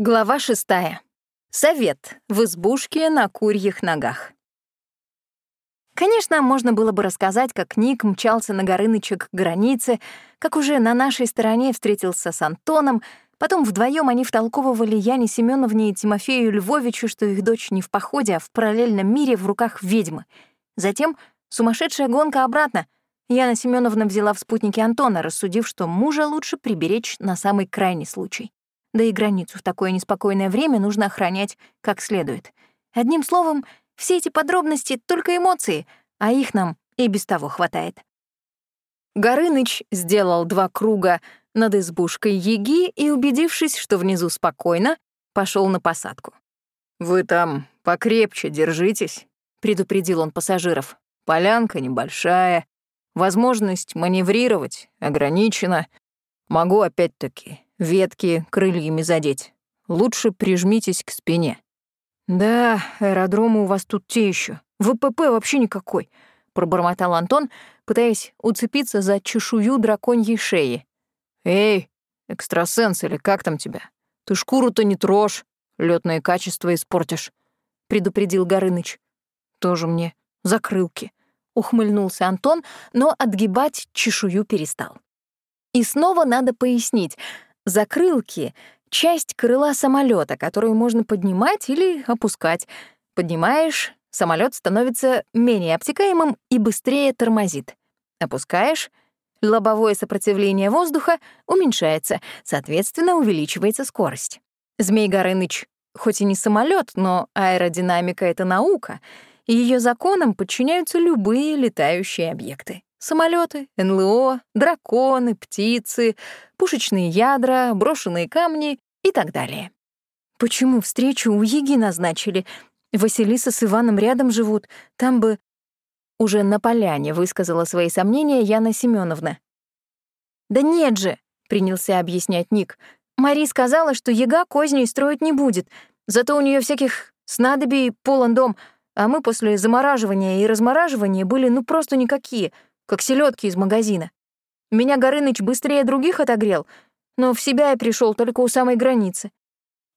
Глава шестая. Совет в избушке на курьих ногах. Конечно, можно было бы рассказать, как Ник мчался на Горыныча к границе, как уже на нашей стороне встретился с Антоном, потом вдвоем они втолковывали Яне Семеновне и Тимофею Львовичу, что их дочь не в походе, а в параллельном мире в руках ведьмы. Затем сумасшедшая гонка обратно. Яна Семеновна взяла в спутники Антона, рассудив, что мужа лучше приберечь на самый крайний случай. Да и границу в такое неспокойное время нужно охранять как следует. Одним словом, все эти подробности — только эмоции, а их нам и без того хватает. Горыныч сделал два круга над избушкой Еги и, убедившись, что внизу спокойно, пошел на посадку. «Вы там покрепче держитесь», — предупредил он пассажиров. «Полянка небольшая, возможность маневрировать ограничена. Могу опять-таки ветки крыльями задеть. Лучше прижмитесь к спине». «Да, аэродромы у вас тут те еще. ВПП вообще никакой», — пробормотал Антон, пытаясь уцепиться за чешую драконьей шеи. «Эй, экстрасенс или как там тебя? Ты шкуру-то не трожь, лётное качество испортишь», — предупредил Горыныч. «Тоже мне закрылки», — ухмыльнулся Антон, но отгибать чешую перестал. И снова надо пояснить — Закрылки — часть крыла самолета, которую можно поднимать или опускать. Поднимаешь — самолет становится менее обтекаемым и быстрее тормозит. Опускаешь — лобовое сопротивление воздуха уменьшается, соответственно, увеличивается скорость. Змей Горыныч хоть и не самолет, но аэродинамика — это наука, и ее законам подчиняются любые летающие объекты. Самолеты, НЛО, драконы, птицы, пушечные ядра, брошенные камни и так далее. Почему встречу у Еги назначили? Василиса с Иваном рядом живут, там бы... Уже на поляне высказала свои сомнения Яна Семеновна. «Да нет же», — принялся объяснять Ник. «Мари сказала, что Ега козней строить не будет, зато у нее всяких снадобий полон дом, а мы после замораживания и размораживания были ну просто никакие — как селедки из магазина. Меня Горыныч быстрее других отогрел, но в себя я пришел только у самой границы.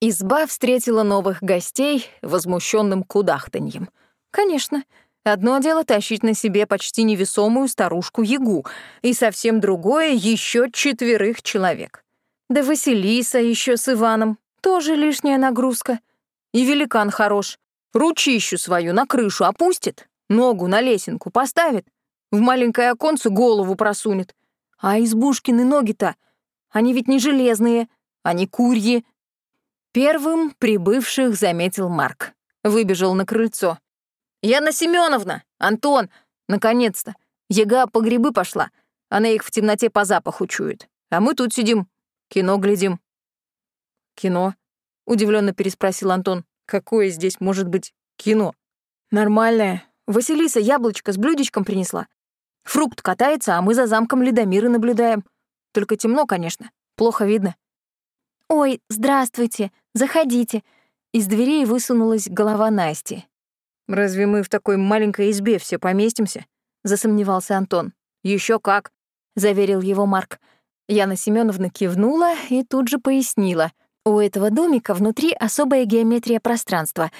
Изба встретила новых гостей возмущенным кудахтаньем. Конечно, одно дело тащить на себе почти невесомую старушку-ягу, и совсем другое — еще четверых человек. Да Василиса еще с Иваном, тоже лишняя нагрузка. И великан хорош. Ручищу свою на крышу опустит, ногу на лесенку поставит, в маленькое оконце голову просунет. А избушкины ноги-то, они ведь не железные, они курьи. Первым прибывших заметил Марк. Выбежал на крыльцо. «Яна Семеновна! Антон! Наконец-то! Ега по грибы пошла. Она их в темноте по запаху чует. А мы тут сидим, кино глядим». «Кино?» — удивленно переспросил Антон. «Какое здесь может быть кино?» «Нормальное. Василиса яблочко с блюдечком принесла. Фрукт катается, а мы за замком Ледомиры наблюдаем. Только темно, конечно, плохо видно. «Ой, здравствуйте, заходите». Из дверей высунулась голова Насти. «Разве мы в такой маленькой избе все поместимся?» — засомневался Антон. Еще как», — заверил его Марк. Яна Семеновна кивнула и тут же пояснила. У этого домика внутри особая геометрия пространства,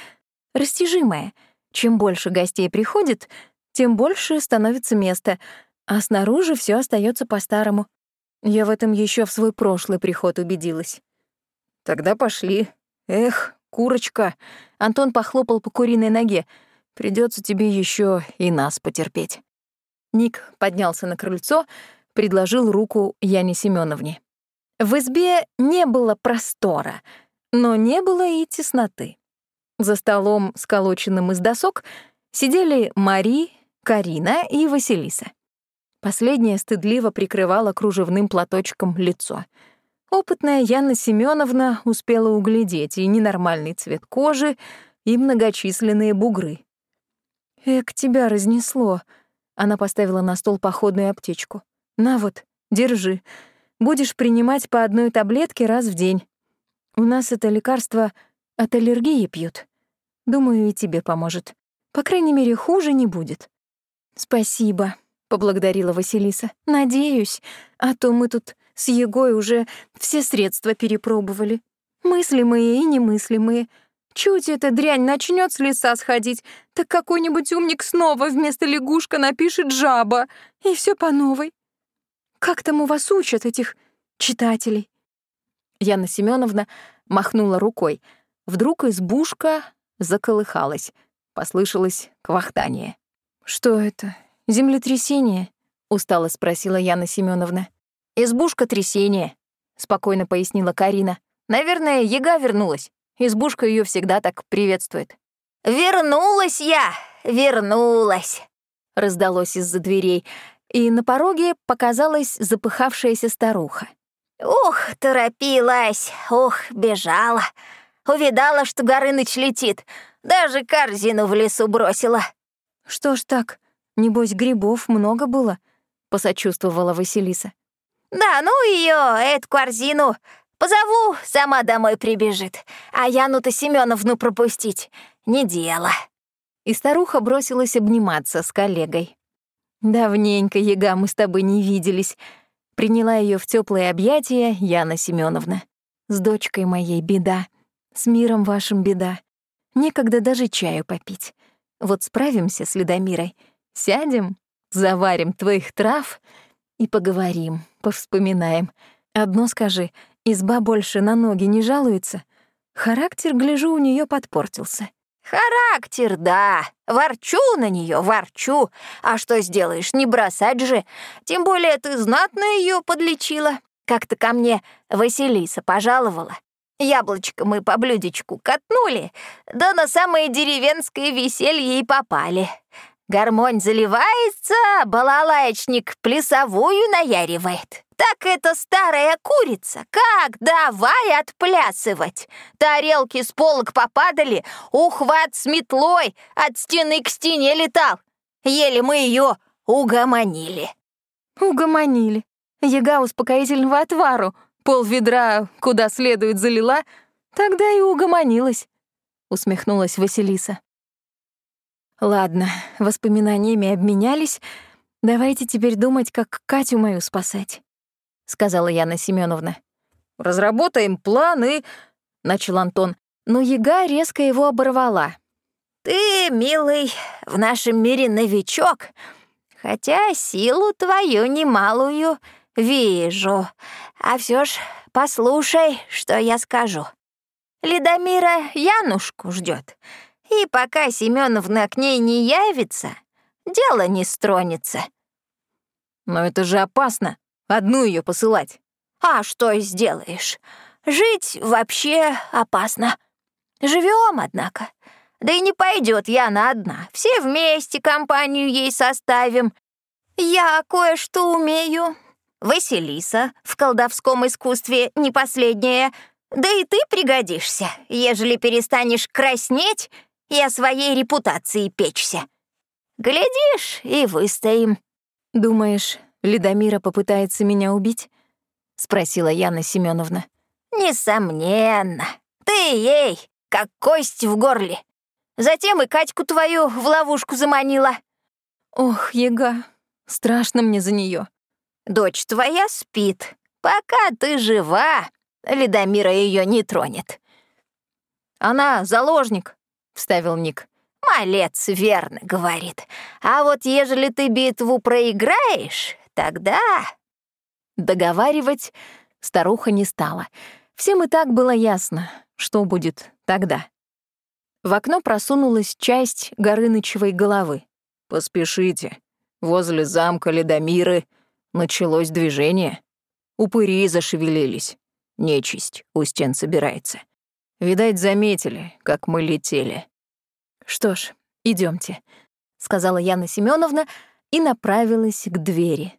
растяжимая. Чем больше гостей приходит, тем больше становится места, а снаружи все остается по-старому. Я в этом еще в свой прошлый приход убедилась. Тогда пошли. Эх, курочка. Антон похлопал по куриной ноге. Придется тебе еще и нас потерпеть. Ник поднялся на крыльцо, предложил руку Яне Семеновне. В избе не было простора, но не было и тесноты. За столом, сколоченным из досок, сидели Мари, Карина и Василиса. Последняя стыдливо прикрывала кружевным платочком лицо. Опытная Яна Семеновна успела углядеть и ненормальный цвет кожи, и многочисленные бугры. «Эк, тебя разнесло», — она поставила на стол походную аптечку. «На вот, держи. Будешь принимать по одной таблетке раз в день. У нас это лекарство от аллергии пьют. Думаю, и тебе поможет. По крайней мере, хуже не будет». «Спасибо», — поблагодарила Василиса. «Надеюсь, а то мы тут с Егой уже все средства перепробовали. Мыслимые и немыслимые. Чуть эта дрянь начнет с леса сходить, так какой-нибудь умник снова вместо лягушка напишет жаба, и все по новой. Как там у вас учат этих читателей? Яна Семеновна махнула рукой. Вдруг избушка заколыхалась. Послышалось квахтание. «Что это? Землетрясение?» — устало спросила Яна Семеновна. «Избушка трясение», — спокойно пояснила Карина. «Наверное, яга вернулась. Избушка ее всегда так приветствует». «Вернулась я! Вернулась!» — раздалось из-за дверей, и на пороге показалась запыхавшаяся старуха. «Ух, торопилась! Ух, бежала! Увидала, что Горыныч летит. Даже корзину в лесу бросила». «Что ж так? Небось, грибов много было?» — посочувствовала Василиса. «Да, ну ее, эту корзину. Позову, сама домой прибежит. А Яну-то Семеновну пропустить — не дело». И старуха бросилась обниматься с коллегой. «Давненько, Яга, мы с тобой не виделись», — приняла ее в теплые объятия Яна Семеновна. «С дочкой моей беда, с миром вашим беда. Некогда даже чаю попить. Вот справимся с Ледомирой, сядем, заварим твоих трав и поговорим, повспоминаем. Одно скажи, изба больше на ноги не жалуется? Характер, гляжу, у нее подпортился. Характер, да. Ворчу на нее, ворчу. А что сделаешь, не бросать же. Тем более ты знатно ее подлечила. Как-то ко мне Василиса пожаловала. Яблочко мы по блюдечку катнули, да на самое деревенское веселье и попали. Гармонь заливается, балалаечник плясовую наяривает. Так эта старая курица, как давай отплясывать. Тарелки с полок попадали, ухват с метлой от стены к стене летал. Еле мы ее угомонили. Угомонили. Яга успокоительного отвару пол ведра куда следует залила, тогда и угомонилась», — усмехнулась Василиса. «Ладно, воспоминаниями обменялись. Давайте теперь думать, как Катю мою спасать», — сказала Яна Семеновна. «Разработаем планы», — начал Антон, но Яга резко его оборвала. «Ты, милый, в нашем мире новичок, хотя силу твою немалую «Вижу. А все ж послушай, что я скажу. Ледомира Янушку ждет, и пока Семеновна к ней не явится, дело не стронется». «Но это же опасно, одну ее посылать». «А что сделаешь? Жить вообще опасно. Живем, однако. Да и не пойдет Яна одна. Все вместе компанию ей составим. Я кое-что умею, Василиса в колдовском искусстве не последняя. Да и ты пригодишься, ежели перестанешь краснеть и о своей репутации печься. Глядишь, и выстоим». «Думаешь, Ледомира попытается меня убить?» — спросила Яна Семеновна. «Несомненно. Ты ей, как кость в горле. Затем и Катьку твою в ловушку заманила». «Ох, Яга, страшно мне за нее. Дочь твоя спит. Пока ты жива, Ледомира ее не тронет». «Она заложник», — вставил Ник. «Малец верно говорит. А вот ежели ты битву проиграешь, тогда...» Договаривать старуха не стала. Всем и так было ясно, что будет тогда. В окно просунулась часть Горынычевой головы. «Поспешите. Возле замка Ледомиры Началось движение. Упыри зашевелились. Нечисть у стен собирается. Видать, заметили, как мы летели. «Что ж, идемте, сказала Яна Семеновна и направилась к двери.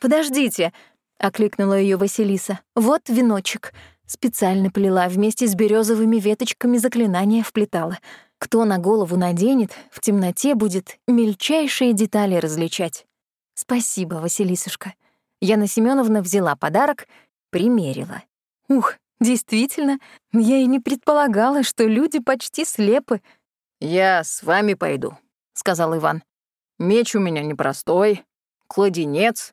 «Подождите», — окликнула ее Василиса. «Вот веночек. Специально плела, вместе с березовыми веточками заклинания вплетала. Кто на голову наденет, в темноте будет мельчайшие детали различать. «Спасибо, Василисушка». Яна Семеновна взяла подарок, примерила. «Ух, действительно, я и не предполагала, что люди почти слепы». «Я с вами пойду», — сказал Иван. «Меч у меня непростой, кладенец.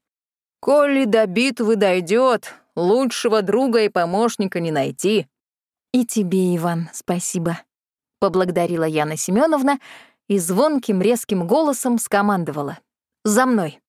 Коли до битвы дойдет, лучшего друга и помощника не найти». И тебе, Иван, спасибо. Поблагодарила Яна Семеновна и звонким резким голосом скомандовала. «За мной!»